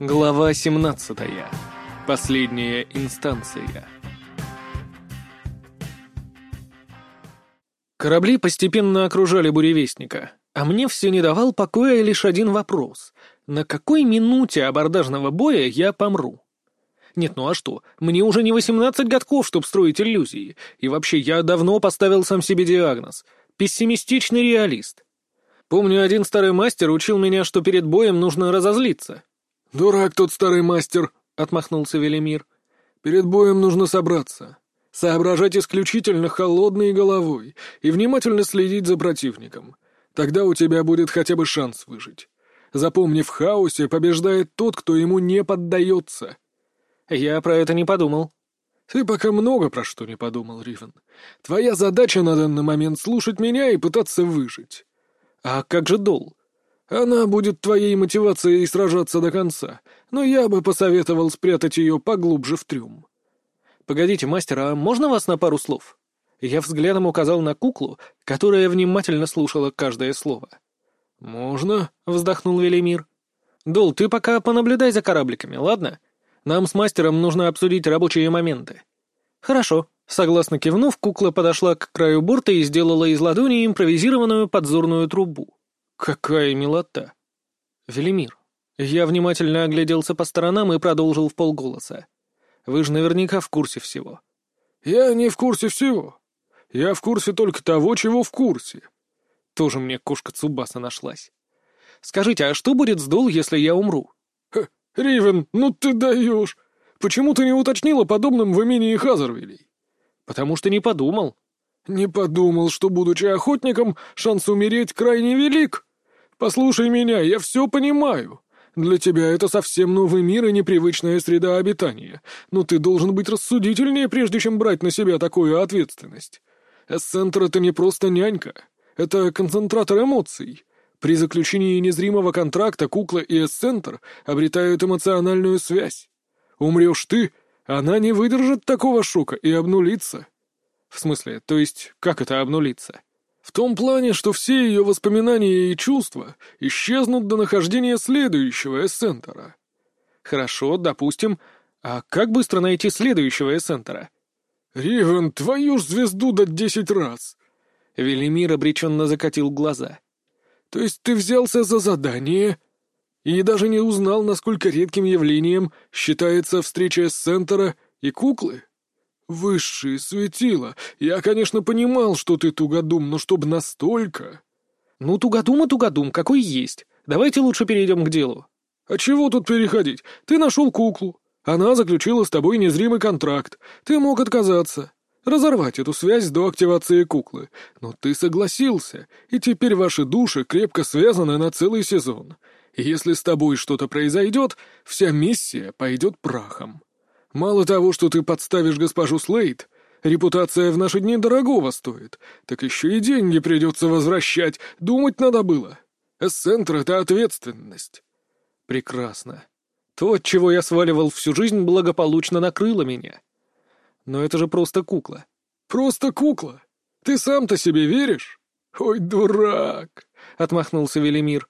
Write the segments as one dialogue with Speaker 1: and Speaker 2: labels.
Speaker 1: Глава 17. Последняя инстанция. Корабли постепенно окружали буревестника, а мне все не давал покоя лишь один вопрос. На какой минуте абордажного боя я помру? Нет, ну а что? Мне уже не 18 годков, чтобы строить иллюзии. И вообще, я давно поставил сам себе диагноз. Пессимистичный реалист. Помню, один старый мастер учил меня, что перед боем нужно разозлиться.
Speaker 2: «Дурак тот старый мастер», — отмахнулся Велимир. «Перед боем нужно собраться, соображать исключительно холодной головой и внимательно следить за противником. Тогда у тебя будет хотя бы шанс выжить. Запомни, в хаосе побеждает тот, кто ему не поддается».
Speaker 1: «Я про это не подумал».
Speaker 2: «Ты пока много про что не подумал, Ривен. Твоя задача на данный момент — слушать меня и пытаться выжить».
Speaker 1: «А как же Дол?
Speaker 2: Она будет твоей мотивацией сражаться до конца, но я бы посоветовал спрятать ее поглубже в трюм.
Speaker 1: Погодите, мастер, а можно вас на пару слов? Я взглядом указал на куклу, которая внимательно слушала каждое слово.
Speaker 2: «Можно», —
Speaker 1: вздохнул Велимир. «Дол, ты пока понаблюдай за корабликами, ладно? Нам с мастером нужно обсудить рабочие моменты». «Хорошо», — согласно кивнув, кукла подошла к краю борта и сделала из ладони импровизированную подзорную трубу. Какая милота! Велимир, я внимательно огляделся по сторонам и продолжил в полголоса. Вы же наверняка в курсе всего.
Speaker 2: Я не в курсе всего. Я в курсе только того, чего в курсе.
Speaker 1: Тоже мне кошка Цубаса нашлась. Скажите, а что будет с Дол, если я умру?
Speaker 2: Ха, Ривен, ну ты даешь! Почему ты не уточнила подобным в имении Хазарвилей?
Speaker 1: Потому что не подумал.
Speaker 2: Не подумал, что, будучи охотником, шанс умереть крайне велик. «Послушай меня, я все понимаю. Для тебя это совсем новый мир и непривычная среда обитания, но ты должен быть рассудительнее, прежде чем брать на себя такую ответственность. Эссентр — это не просто нянька, это концентратор эмоций». При заключении незримого контракта кукла и эссентр обретают эмоциональную связь. Умрешь ты, она не выдержит такого шока и обнулится.
Speaker 1: В смысле, то есть, как это обнулится?
Speaker 2: В том плане, что все ее воспоминания и чувства исчезнут до нахождения следующего эссентера.
Speaker 1: Хорошо, допустим. А как быстро найти следующего эссентера?
Speaker 2: Ривен, твою ж звезду дать десять раз!
Speaker 1: Велимир обреченно закатил глаза.
Speaker 2: То есть ты взялся за задание и даже не узнал, насколько редким явлением считается встреча эссентера и куклы? «Высшие светила! Я, конечно, понимал, что ты тугодум, но чтоб настолько...»
Speaker 1: «Ну, тугодум и тугодум, какой есть. Давайте лучше перейдем к делу».
Speaker 2: «А чего тут переходить? Ты нашел куклу. Она заключила с тобой незримый контракт. Ты мог отказаться. Разорвать эту связь до активации куклы. Но ты согласился, и теперь ваши души крепко связаны на целый сезон. И если с тобой что-то произойдет, вся миссия пойдет прахом. Мало того, что ты подставишь госпожу Слейд, репутация в наши дни дорогого стоит, так еще и деньги придется возвращать, думать надо было. Эссентр — это ответственность.
Speaker 1: Прекрасно. То, от чего я сваливал всю жизнь, благополучно накрыло меня. Но это же просто кукла.
Speaker 2: Просто кукла? Ты сам-то себе веришь? Ой, дурак! — отмахнулся Велимир.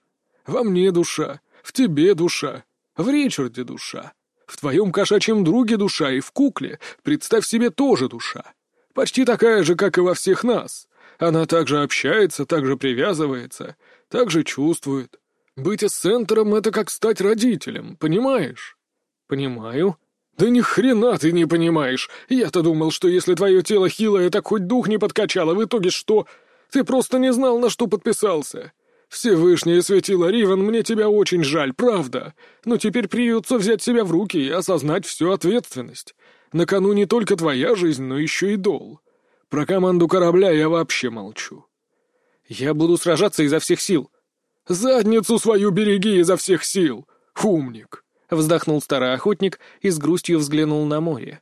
Speaker 2: Во мне душа, в тебе душа, в Ричарде душа. В твоем кошачьем друге душа и в кукле, представь себе, тоже душа. Почти такая же, как и во всех нас. Она также общается, также привязывается, также чувствует. Быть эссентером — это как стать родителем, понимаешь?
Speaker 1: Понимаю.
Speaker 2: Да ни хрена ты не понимаешь. Я-то думал, что если твое тело хилое, так хоть дух не подкачало, в итоге что? Ты просто не знал, на что подписался. «Всевышнее светило, Ривен, мне тебя очень жаль, правда. Но теперь придется взять себя в руки и осознать всю ответственность. На кону не только твоя жизнь, но еще и дол. Про команду корабля я вообще молчу».
Speaker 1: «Я буду сражаться изо всех сил».
Speaker 2: «Задницу свою береги изо всех сил, умник!»
Speaker 1: — вздохнул старый охотник и с грустью взглянул на море.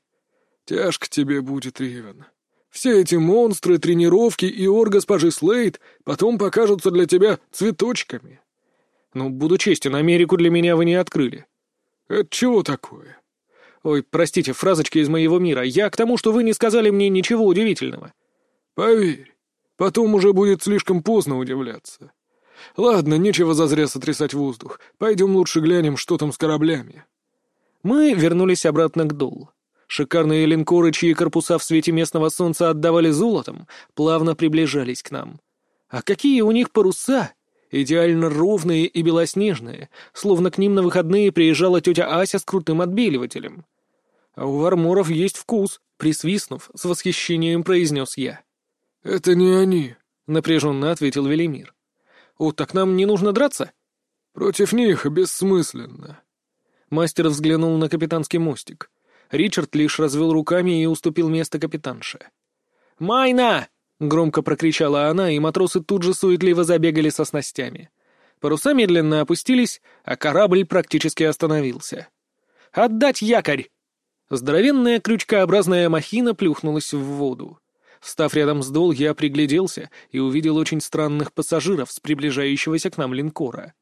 Speaker 2: «Тяжко тебе будет, Ривен. Все эти монстры, тренировки и ор госпожи Слейд потом покажутся для тебя цветочками.
Speaker 1: Ну, буду честен, Америку для меня вы не открыли.
Speaker 2: Это чего такое?
Speaker 1: Ой, простите, фразочки из моего мира. Я к тому, что вы не сказали мне ничего удивительного.
Speaker 2: Поверь, потом уже будет слишком поздно удивляться. Ладно, нечего зазря сотрясать воздух. Пойдем лучше глянем, что там с кораблями.
Speaker 1: Мы вернулись обратно к Дул. Шикарные линкоры, чьи корпуса в свете местного солнца отдавали золотом, плавно приближались к нам. А какие у них паруса! Идеально ровные и белоснежные, словно к ним на выходные приезжала тетя Ася с крутым отбеливателем. А у варморов есть вкус, присвистнув, с восхищением произнес я.
Speaker 2: «Это не они», —
Speaker 1: напряженно ответил Велимир. «О, так нам не нужно драться?»
Speaker 2: «Против них бессмысленно».
Speaker 1: Мастер взглянул на капитанский мостик. Ричард лишь развел руками и уступил место капитанше. «Майна!» — громко прокричала она, и матросы тут же суетливо забегали со снастями. Паруса медленно опустились, а корабль практически остановился. «Отдать якорь!» Здоровенная крючкообразная махина плюхнулась в воду. Встав рядом с дол, я пригляделся и увидел очень странных пассажиров с приближающегося к нам линкора.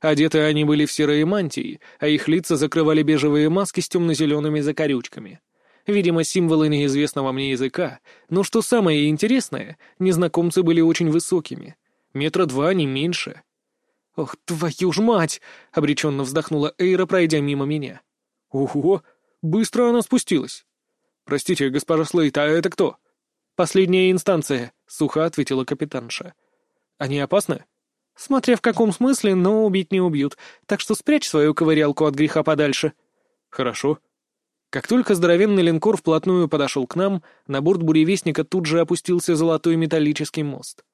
Speaker 1: Одеты они были в серые мантии, а их лица закрывали бежевые маски с темно-зелеными закорючками. Видимо, символы неизвестного мне языка, но что самое интересное, незнакомцы были очень высокими. Метра два, не меньше. «Ох, твою ж мать!» — обреченно вздохнула Эйра, пройдя мимо меня. «Ого! Быстро она спустилась!» «Простите, госпожа Слейт, а это кто?» «Последняя инстанция», — сухо ответила капитанша. «Они опасны?» «Смотря в каком смысле, но убить не убьют, так что спрячь свою ковырялку от греха подальше». «Хорошо». Как только здоровенный линкор вплотную подошел к нам, на борт буревестника тут же опустился золотой металлический мост.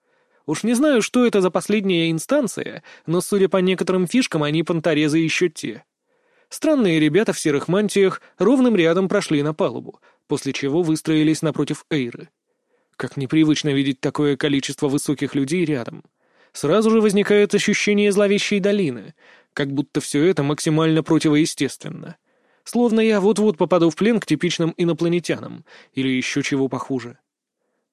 Speaker 1: Уж не знаю, что это за последняя инстанция, но, судя по некоторым фишкам, они понторезы еще те. Странные ребята в серых мантиях ровным рядом прошли на палубу, после чего выстроились напротив Эйры. Как непривычно видеть такое количество высоких людей рядом. Сразу же возникает ощущение зловещей долины, как будто все это максимально противоестественно. Словно я вот-вот попаду в плен к типичным инопланетянам, или еще чего похуже.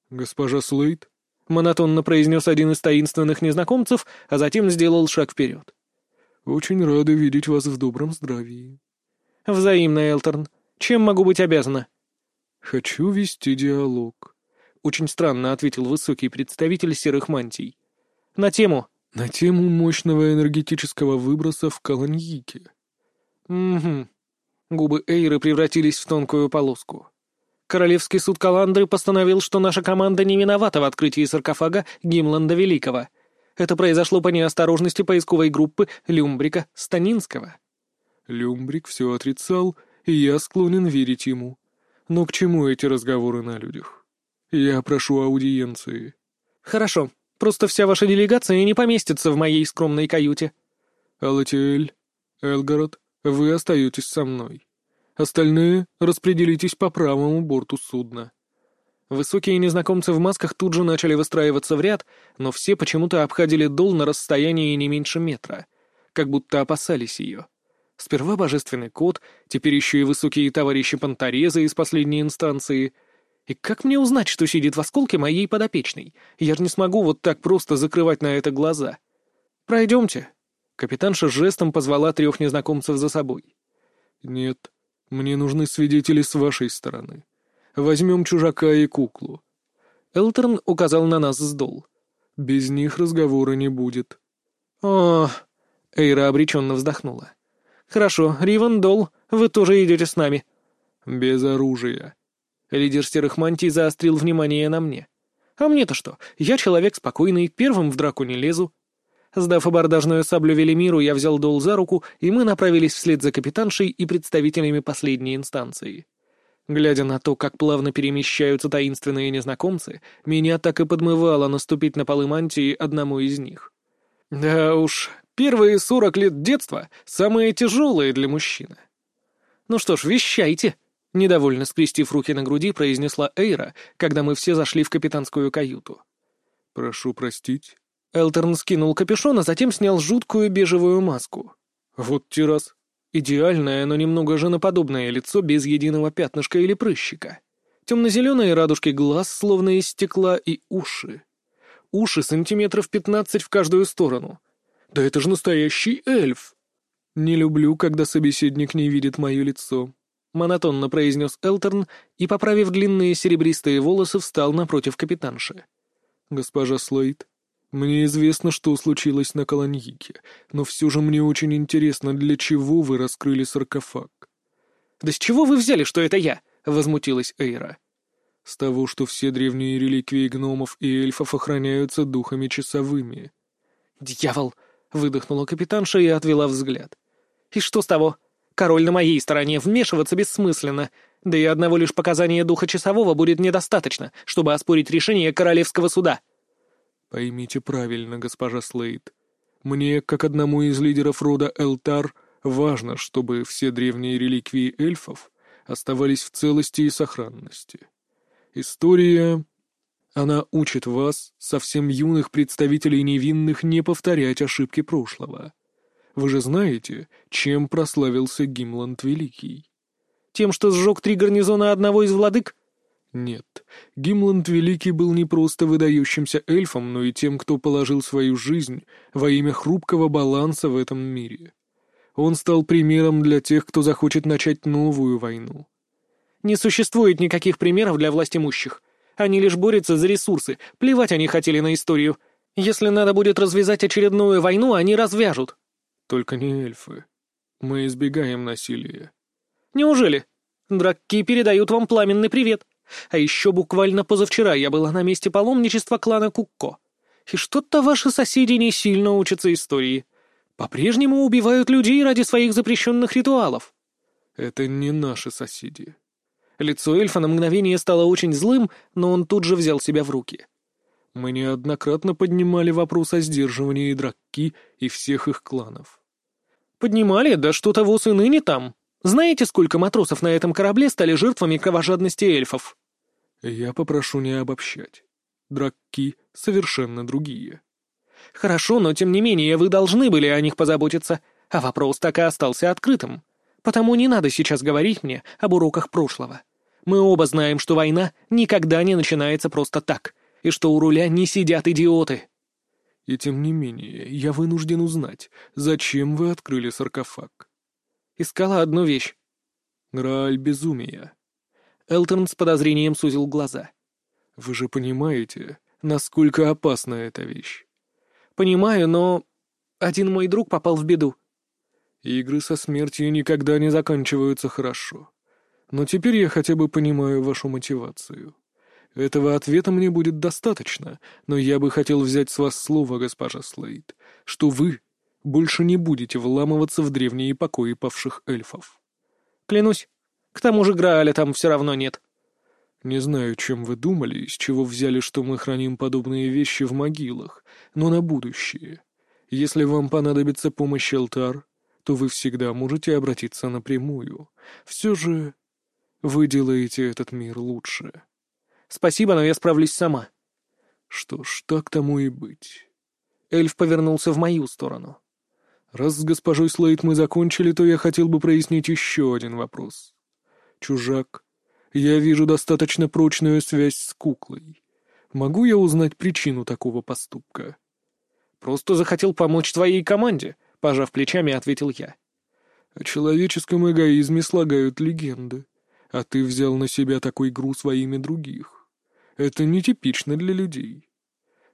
Speaker 2: «Госпожа Слейд?»
Speaker 1: — монотонно произнес один из таинственных незнакомцев, а затем сделал шаг вперед.
Speaker 2: «Очень рада видеть вас в добром здравии».
Speaker 1: «Взаимно, Элторн. Чем могу быть обязана?»
Speaker 2: «Хочу вести диалог».
Speaker 1: Очень странно ответил высокий представитель серых мантий. На тему...
Speaker 2: На тему мощного энергетического выброса в Каланьике.
Speaker 1: Угу. Губы Эйры превратились в тонкую полоску. Королевский суд Каландры постановил, что наша команда не виновата в открытии саркофага Гимланда Великого. Это произошло по неосторожности поисковой группы Люмбрика Станинского.
Speaker 2: Люмбрик все отрицал, и я склонен верить ему. Но к чему эти разговоры на людях? «Я прошу аудиенции».
Speaker 1: «Хорошо. Просто вся ваша делегация не поместится в моей скромной каюте».
Speaker 2: «Алатиэль, Элгород, вы остаетесь со мной. Остальные распределитесь по правому борту судна».
Speaker 1: Высокие незнакомцы в масках тут же начали выстраиваться в ряд, но все почему-то обходили дол на расстоянии не меньше метра, как будто опасались ее. Сперва божественный кот, теперь еще и высокие товарищи Понторезы из последней инстанции — и как мне узнать, что сидит в осколке моей подопечной? Я же не смогу вот так просто закрывать на это глаза. Пройдемте. Капитанша жестом позвала трех незнакомцев за собой.
Speaker 2: Нет, мне нужны свидетели с вашей стороны. Возьмем чужака и куклу.
Speaker 1: Элтерн указал на нас с дол.
Speaker 2: Без них разговора не будет.
Speaker 1: О, Эйра обреченно вздохнула. Хорошо, Риван, Дол, вы тоже идете с нами.
Speaker 2: Без оружия.
Speaker 1: Лидер серых мантий заострил внимание на мне. А мне-то что? Я человек спокойный, первым в драку не лезу. Сдав абордажную саблю Велимиру, я взял Дол за руку, и мы направились вслед за капитаншей и представителями последней инстанции. Глядя на то, как плавно перемещаются таинственные незнакомцы, меня так и подмывало наступить на полы мантии одному из них. Да уж, первые сорок лет детства самые тяжелые для мужчины. Ну что ж, вещайте, Недовольно скрестив руки на груди, произнесла Эйра, когда мы все зашли в капитанскую каюту.
Speaker 2: «Прошу простить».
Speaker 1: Элтерн скинул капюшон, а затем снял жуткую бежевую маску. Вот террас. Идеальное, но немного женоподобное лицо без единого пятнышка или прыщика. Темно-зеленые радужки глаз, словно из стекла, и уши. Уши сантиметров пятнадцать в каждую сторону. Да это же настоящий эльф! Не люблю, когда собеседник не видит мое лицо. — монотонно произнес Элтерн и, поправив длинные серебристые волосы, встал напротив капитанши.
Speaker 2: «Госпожа Слейд, Мне известно, что случилось на Каланьике, но все же мне очень интересно, для чего вы раскрыли саркофаг.
Speaker 1: «Да с чего вы взяли, что это я?» — возмутилась Эйра.
Speaker 2: «С того, что все древние реликвии гномов и эльфов охраняются духами часовыми».
Speaker 1: «Дьявол!» — выдохнула капитанша и отвела взгляд. «И что с того? Король на моей стороне, вмешиваться бессмысленно. Да и одного лишь показания духа часового будет недостаточно, чтобы оспорить решение королевского суда».
Speaker 2: «Поймите правильно, госпожа Слейд. Мне, как одному из лидеров рода Элтар, важно, чтобы все древние реликвии эльфов оставались в целости и сохранности. История... Она учит вас, совсем юных представителей невинных, не повторять ошибки прошлого. Вы же знаете, чем прославился Гимланд Великий?
Speaker 1: Тем, что сжег три гарнизона одного из владык?
Speaker 2: Нет, Гимланд Великий был не просто выдающимся эльфом, но и тем, кто положил свою жизнь во имя хрупкого баланса в этом мире. Он стал примером для тех, кто захочет начать новую войну.
Speaker 1: Не существует никаких примеров для властимущих. Они лишь борются за ресурсы, плевать они хотели на историю. Если надо будет развязать очередную войну, они развяжут.
Speaker 2: Только не эльфы. Мы избегаем насилия.
Speaker 1: Неужели? Дракки передают вам пламенный привет. А еще буквально позавчера я была на месте паломничества клана Кукко. И что-то ваши соседи не сильно учатся истории. По-прежнему убивают людей ради своих запрещенных ритуалов.
Speaker 2: Это не наши соседи.
Speaker 1: Лицо эльфа на мгновение стало очень злым, но он тут же взял себя в руки.
Speaker 2: Мы неоднократно поднимали вопрос о сдерживании Дракки и всех их кланов.
Speaker 1: Поднимали? Да что того и ныне там. Знаете, сколько матросов на этом корабле стали жертвами кровожадности эльфов?
Speaker 2: Я попрошу не обобщать. Дракки совершенно другие.
Speaker 1: Хорошо, но тем не менее вы должны были о них позаботиться, а вопрос так и остался открытым. Потому не надо сейчас говорить мне об уроках прошлого. Мы оба знаем, что война никогда не начинается просто так, и что у руля не сидят идиоты.
Speaker 2: И тем не менее, я вынужден узнать, зачем вы открыли саркофаг.
Speaker 1: Искала одну вещь.
Speaker 2: Грааль безумия.
Speaker 1: Элтон с подозрением сузил глаза.
Speaker 2: Вы же понимаете, насколько опасна эта вещь.
Speaker 1: Понимаю, но один мой друг попал в беду.
Speaker 2: Игры со смертью никогда не заканчиваются хорошо. Но теперь я хотя бы понимаю вашу мотивацию. Этого ответа мне будет достаточно, но я бы хотел взять с вас слово, госпожа Слейд, что вы больше не будете вламываться в древние покои павших эльфов.
Speaker 1: Клянусь, к тому же Грааля там все равно нет.
Speaker 2: Не знаю, чем вы думали, с чего взяли, что мы храним подобные вещи в могилах, но на будущее. Если вам понадобится помощь Элтар, то вы всегда можете обратиться напрямую. Все же вы делаете этот мир лучше.
Speaker 1: Спасибо, но я справлюсь сама.
Speaker 2: Что ж, так тому и быть.
Speaker 1: Эльф повернулся в мою сторону.
Speaker 2: Раз с госпожой Слейд мы закончили, то я хотел бы прояснить еще один вопрос. Чужак, я вижу достаточно прочную связь с куклой. Могу я узнать причину такого поступка?
Speaker 1: Просто захотел помочь твоей команде, пожав плечами, ответил я.
Speaker 2: О человеческом эгоизме слагают легенды, а ты взял на себя такой груз во имя других. Это нетипично для людей.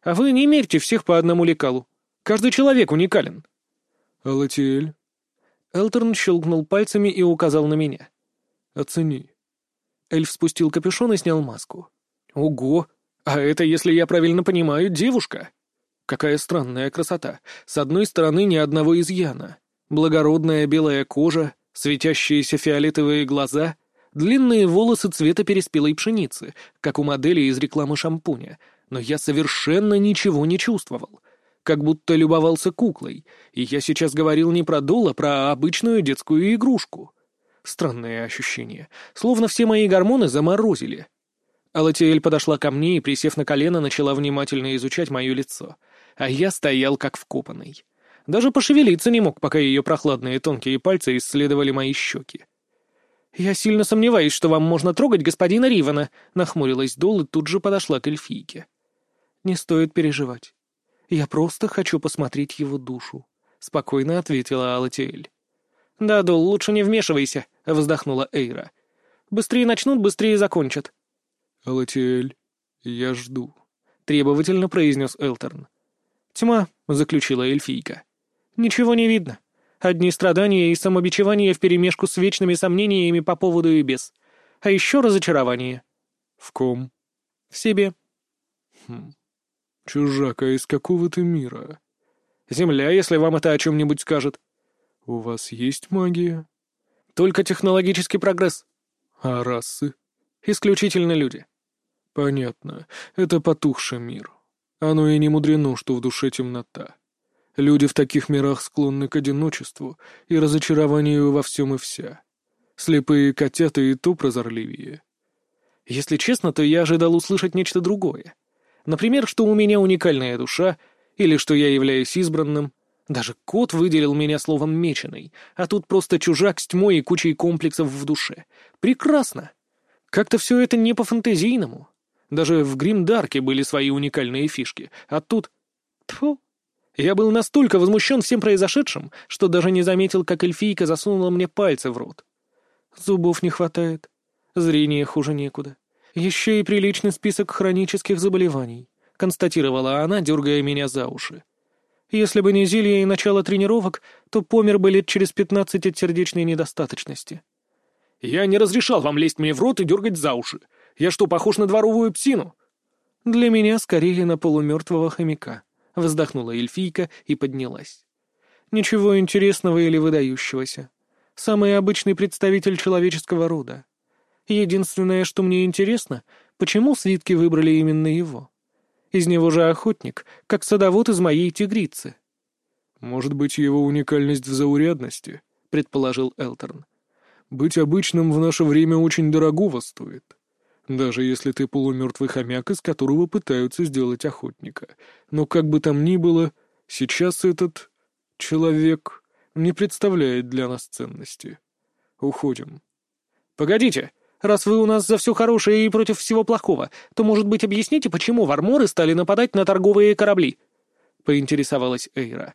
Speaker 1: А вы не мерьте всех по одному лекалу. Каждый человек уникален.
Speaker 2: Алатиэль?
Speaker 1: Элтерн щелкнул пальцами и указал на меня.
Speaker 2: Оцени.
Speaker 1: Эльф спустил капюшон и снял маску. Ого! А это, если я правильно понимаю, девушка. Какая странная красота. С одной стороны, ни одного изъяна. Благородная белая кожа, светящиеся фиолетовые глаза — Длинные волосы цвета переспелой пшеницы, как у модели из рекламы шампуня, но я совершенно ничего не чувствовал. Как будто любовался куклой, и я сейчас говорил не про дул, а про обычную детскую игрушку. Странное ощущение, словно все мои гормоны заморозили. Алатиэль подошла ко мне и, присев на колено, начала внимательно изучать мое лицо, а я стоял как вкопанный. Даже пошевелиться не мог, пока ее прохладные тонкие пальцы исследовали мои щеки. «Я сильно сомневаюсь, что вам можно трогать господина Ривана», — нахмурилась Дол и тут же подошла к эльфийке. «Не стоит переживать. Я просто хочу посмотреть его душу», — спокойно ответила Алатиэль. «Да, Дол, лучше не вмешивайся», — вздохнула Эйра. «Быстрее начнут, быстрее закончат».
Speaker 2: «Алатиэль, я жду», —
Speaker 1: требовательно произнес Элтерн. «Тьма», — заключила эльфийка. «Ничего не видно. Одни страдания и самобичевание вперемешку с вечными сомнениями по поводу и без. А еще разочарование».
Speaker 2: «В ком?»
Speaker 1: «В себе».
Speaker 2: «Хм. Чужак, а из какого ты мира?»
Speaker 1: «Земля, если вам это о чем-нибудь скажет».
Speaker 2: «У вас есть магия?»
Speaker 1: «Только технологический прогресс».
Speaker 2: «А расы?»
Speaker 1: «Исключительно люди».
Speaker 2: «Понятно. Это потухший мир. Оно и не мудрено, что в душе темнота. Люди в таких мирах склонны к одиночеству и разочарованию во всем и вся. Слепые котята и то прозорливее».
Speaker 1: «Если честно, то я ожидал услышать нечто другое. Например, что у меня уникальная душа, или что я являюсь избранным. Даже кот выделил меня словом «меченый», а тут просто чужак с тьмой и кучей комплексов в душе. Прекрасно. Как-то все это не по-фантазийному. Даже в Гримдарке были свои уникальные фишки, а тут... Тьфу. Я был настолько возмущен всем произошедшим, что даже не заметил, как эльфийка засунула мне пальцы в рот. Зубов не хватает, зрения хуже некуда. Еще и приличный список хронических заболеваний, констатировала она, дергая меня за уши. Если бы не зелье и начало тренировок, то помер бы лет через пятнадцать от сердечной недостаточности. «Я не разрешал вам лезть мне в рот и дергать за уши. Я что, похож на дворовую псину?» «Для меня скорее на полумертвого хомяка», — вздохнула эльфийка и поднялась. «Ничего интересного или выдающегося. Самый обычный представитель человеческого рода. Единственное, что мне интересно, почему свитки выбрали именно его? Из него же охотник, как садовод из моей тигрицы».
Speaker 2: «Может быть, его уникальность в заурядности?» — предположил Элтерн. «Быть обычным в наше время очень дорогого стоит. Даже если ты полумертвый хомяк, из которого пытаются сделать охотника. Но как бы там ни было, сейчас этот человек не представляет для нас ценности. Уходим».
Speaker 1: «Погодите!» Раз вы у нас за все хорошее и против всего плохого, то, может быть, объясните, почему варморы стали нападать на торговые корабли?» — поинтересовалась Эйра.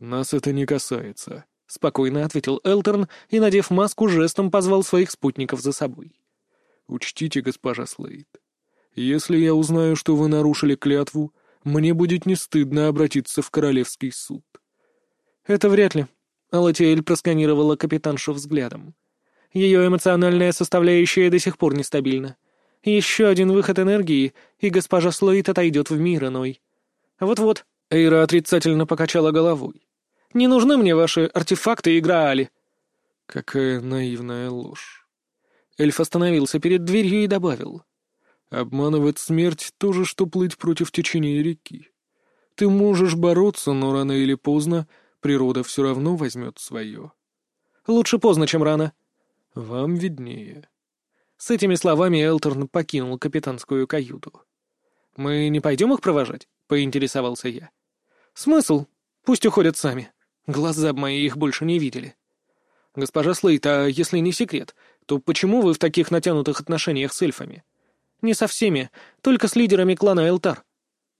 Speaker 2: «Нас это не касается», — спокойно ответил
Speaker 1: Элтерн и, надев маску, жестом позвал своих спутников за собой.
Speaker 2: «Учтите, госпожа Слейд, если я узнаю, что вы нарушили клятву, мне будет не стыдно обратиться в Королевский суд».
Speaker 1: «Это вряд ли», — Алатиэль просканировала капитаншу взглядом. Ее эмоциональная составляющая до сих пор нестабильна. Еще один выход энергии, и госпожа Слоит отойдет в мир иной. Вот-вот, Эйра отрицательно покачала головой. «Не нужны мне ваши артефакты и Граали».
Speaker 2: Какая наивная ложь.
Speaker 1: Эльф остановился перед дверью и добавил.
Speaker 2: «Обманывать смерть — то же, что плыть против течения реки. Ты можешь бороться, но рано или поздно природа все равно возьмет свое».
Speaker 1: «Лучше поздно, чем рано»,
Speaker 2: «Вам виднее».
Speaker 1: С этими словами Элторн покинул капитанскую каюту. «Мы не пойдем их провожать?» — поинтересовался я. «Смысл? Пусть уходят сами. Глаза мои их больше не видели». «Госпожа Слейт, а если не секрет, то почему вы в таких натянутых отношениях с эльфами?» «Не со всеми, только с лидерами клана Элтар.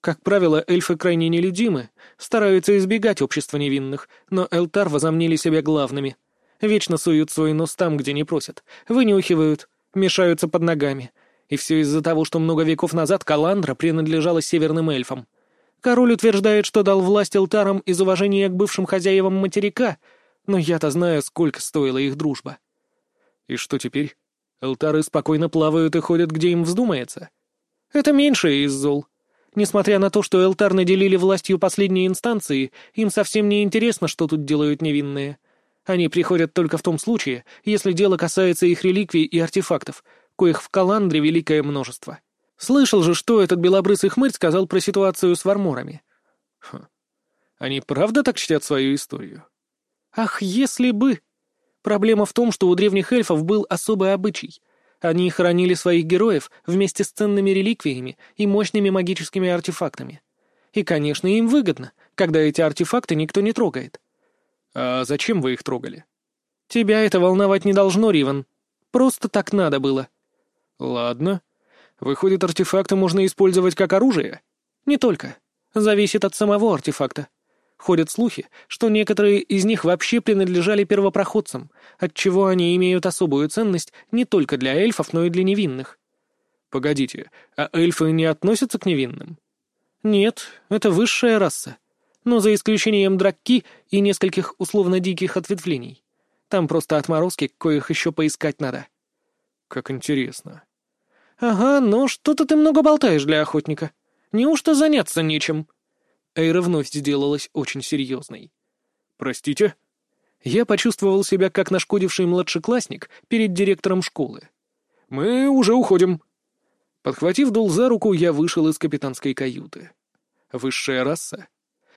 Speaker 1: Как правило, эльфы крайне нелюдимы, стараются избегать общества невинных, но Элтар возомнили себя главными. Вечно суют свой нос там, где не просят. Вынюхивают, мешаются под ногами. И все из-за того, что много веков назад Каландра принадлежала северным эльфам. Король утверждает, что дал власть Элтарам из уважения к бывшим хозяевам материка, но я-то знаю, сколько стоила их дружба. И что теперь? Элтары спокойно плавают и ходят, где им вздумается. Это меньшее из зол. Несмотря на то, что Элтар наделили властью последней инстанции, им совсем не интересно, что тут делают невинные. Они приходят только в том случае, если дело касается их реликвий и артефактов, коих в Каландре великое множество. Слышал же, что этот белобрысый хмырь сказал про ситуацию с варморами. Хм. Они правда так чтят свою историю? Ах, если бы! Проблема в том, что у древних эльфов был особый обычай. Они хоронили своих героев вместе с ценными реликвиями и мощными магическими артефактами. И, конечно, им выгодно, когда эти артефакты никто не трогает. «А зачем вы их трогали?» «Тебя это волновать не должно, Риван. Просто так надо было». «Ладно. Выходит, артефакты можно использовать как оружие?» «Не только. Зависит от самого артефакта. Ходят слухи, что некоторые из них вообще принадлежали первопроходцам, отчего они имеют особую ценность не только для эльфов, но и для невинных». «Погодите, а эльфы не относятся к невинным?» Нет, это высшая раса. Но за исключением дракки и нескольких условно диких ответвлений. Там просто отморозки, коих еще поискать надо.
Speaker 2: Как интересно.
Speaker 1: Ага, но что-то ты много болтаешь для охотника. Неужто заняться нечем? Эйра вновь сделалась очень серьезной.
Speaker 2: Простите?
Speaker 1: Я почувствовал себя как нашкодивший младшеклассник перед директором школы.
Speaker 2: «Мы уже уходим».
Speaker 1: Подхватив Дул за руку, я вышел из капитанской каюты. Высшая раса?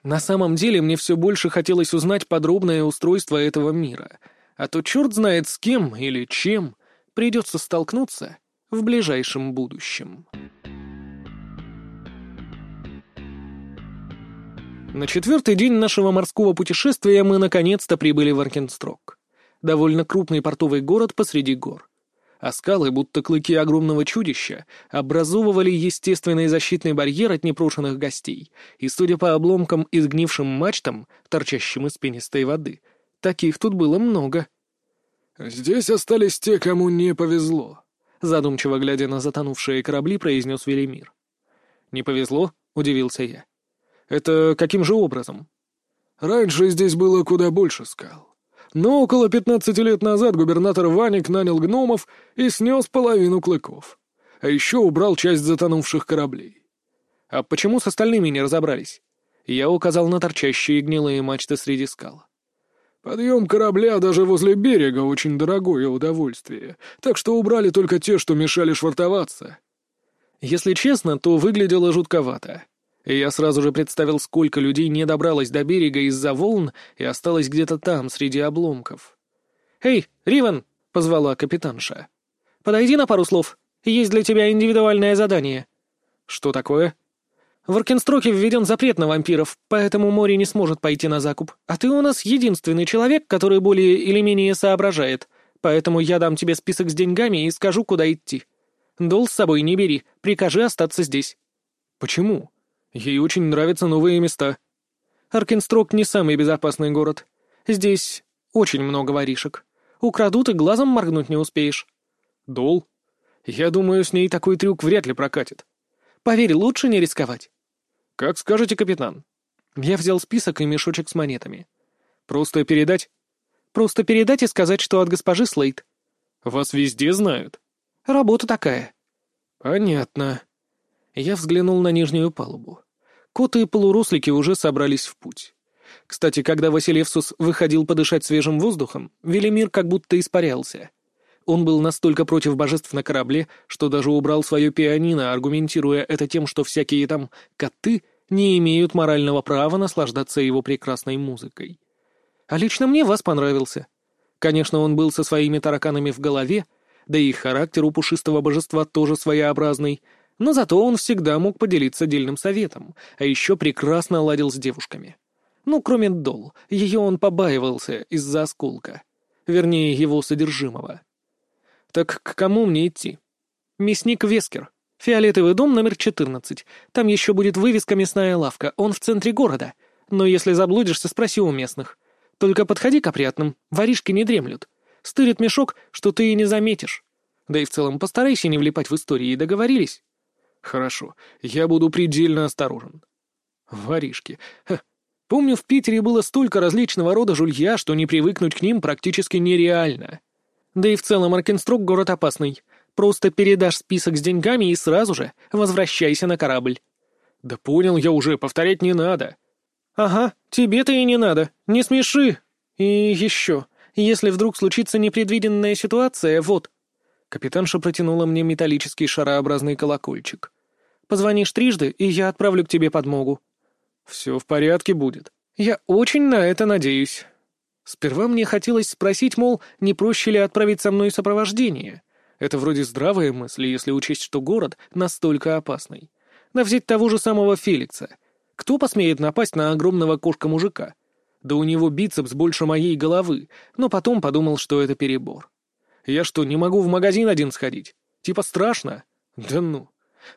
Speaker 1: На самом деле мне все больше хотелось узнать подробное устройство этого мира, а то черт знает с кем или чем придется столкнуться в ближайшем будущем. На четвертый день нашего морского путешествия мы наконец-то прибыли в Аркенстрок. Довольно крупный портовый город посреди гор. А скалы, будто клыки огромного чудища, образовывали естественный защитный барьер от непрошенных гостей, и, судя по обломкам и сгнившим мачтам, торчащим из пенистой воды, таких тут было много.
Speaker 2: «Здесь остались те, кому не повезло», —
Speaker 1: задумчиво глядя на затонувшие корабли, произнес Велимир. «Не повезло?» — удивился я. Это каким же образом?
Speaker 2: Раньше здесь было куда больше скал. Но около пятнадцати лет назад губернатор Ваник нанял гномов и снес половину клыков. А еще убрал часть затонувших кораблей.
Speaker 1: А почему с остальными не разобрались? Я указал на торчащие гнилые мачты среди скал.
Speaker 2: Подъем корабля даже возле берега очень дорогое удовольствие, так что убрали только те, что мешали швартоваться.
Speaker 1: Если честно, то выглядело жутковато и я сразу же представил, сколько людей не добралось до берега из-за волн и осталось где-то там, среди обломков. «Эй, Риван!» — позвала капитанша. «Подойди на пару слов. Есть для тебя индивидуальное задание». «Что такое?» «В Аркенстроке введен запрет на вампиров, поэтому море не сможет пойти на закуп. А ты у нас единственный человек, который более или менее соображает, поэтому я дам тебе список с деньгами и скажу, куда идти. Дол с собой не бери, прикажи остаться здесь».
Speaker 2: «Почему?» Ей очень нравятся новые места.
Speaker 1: Аркенстрок не самый безопасный город. Здесь очень много воришек. Украдут и глазом моргнуть не успеешь.
Speaker 2: Дол? Я думаю, с ней такой трюк вряд ли прокатит.
Speaker 1: Поверь, лучше не рисковать.
Speaker 2: Как скажете, капитан.
Speaker 1: Я взял список и мешочек с монетами.
Speaker 2: Просто передать?
Speaker 1: Просто передать и сказать, что от госпожи Слейт.
Speaker 2: Вас везде знают.
Speaker 1: Работа такая.
Speaker 2: Понятно.
Speaker 1: Я взглянул на нижнюю палубу. Коты и полурослики уже собрались в путь. Кстати, когда Василевсус выходил подышать свежим воздухом, Велимир как будто испарялся. Он был настолько против божеств на корабле, что даже убрал свое пианино, аргументируя это тем, что всякие там коты не имеют морального права наслаждаться его прекрасной музыкой. А лично мне вас понравился. Конечно, он был со своими тараканами в голове, да и характер у пушистого божества тоже своеобразный — но зато он всегда мог поделиться дельным советом, а еще прекрасно ладил с девушками. Ну, кроме Дол, ее он побаивался из-за осколка. Вернее, его содержимого. Так к кому мне идти? Мясник Вескер. Фиолетовый дом номер 14. Там еще будет вывеска «Мясная лавка». Он в центре города. Но если заблудишься, спроси у местных. Только подходи к опрятным. Воришки не дремлют. Стырит мешок, что ты и не заметишь. Да и в целом постарайся не влипать в истории, договорились?
Speaker 2: Хорошо, я буду предельно осторожен.
Speaker 1: Воришки. Ха. Помню, в Питере было столько различного рода жулья, что не привыкнуть к ним практически нереально. Да и в целом Аркенстрок город опасный. Просто передашь список с деньгами и сразу же возвращайся на корабль.
Speaker 2: Да понял я уже, повторять не надо.
Speaker 1: Ага, тебе-то и не надо. Не смеши. И еще, если вдруг случится непредвиденная ситуация, вот. Капитанша протянула мне металлический шарообразный колокольчик. Позвонишь трижды, и я отправлю к тебе подмогу».
Speaker 2: «Все в порядке будет».
Speaker 1: «Я очень на это надеюсь». Сперва мне хотелось спросить, мол, не проще ли отправить со мной сопровождение. Это вроде здравая мысль, если учесть, что город настолько опасный. Да взять того же самого Феликса. Кто посмеет напасть на огромного кошка-мужика? Да у него бицепс больше моей головы, но потом подумал, что это перебор. Я что, не могу в магазин один сходить? Типа страшно? Да ну.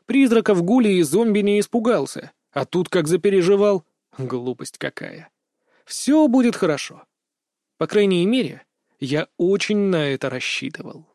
Speaker 1: Призраков, гули и зомби не испугался. А тут как запереживал. Глупость какая. Все будет хорошо. По крайней мере, я очень на это рассчитывал.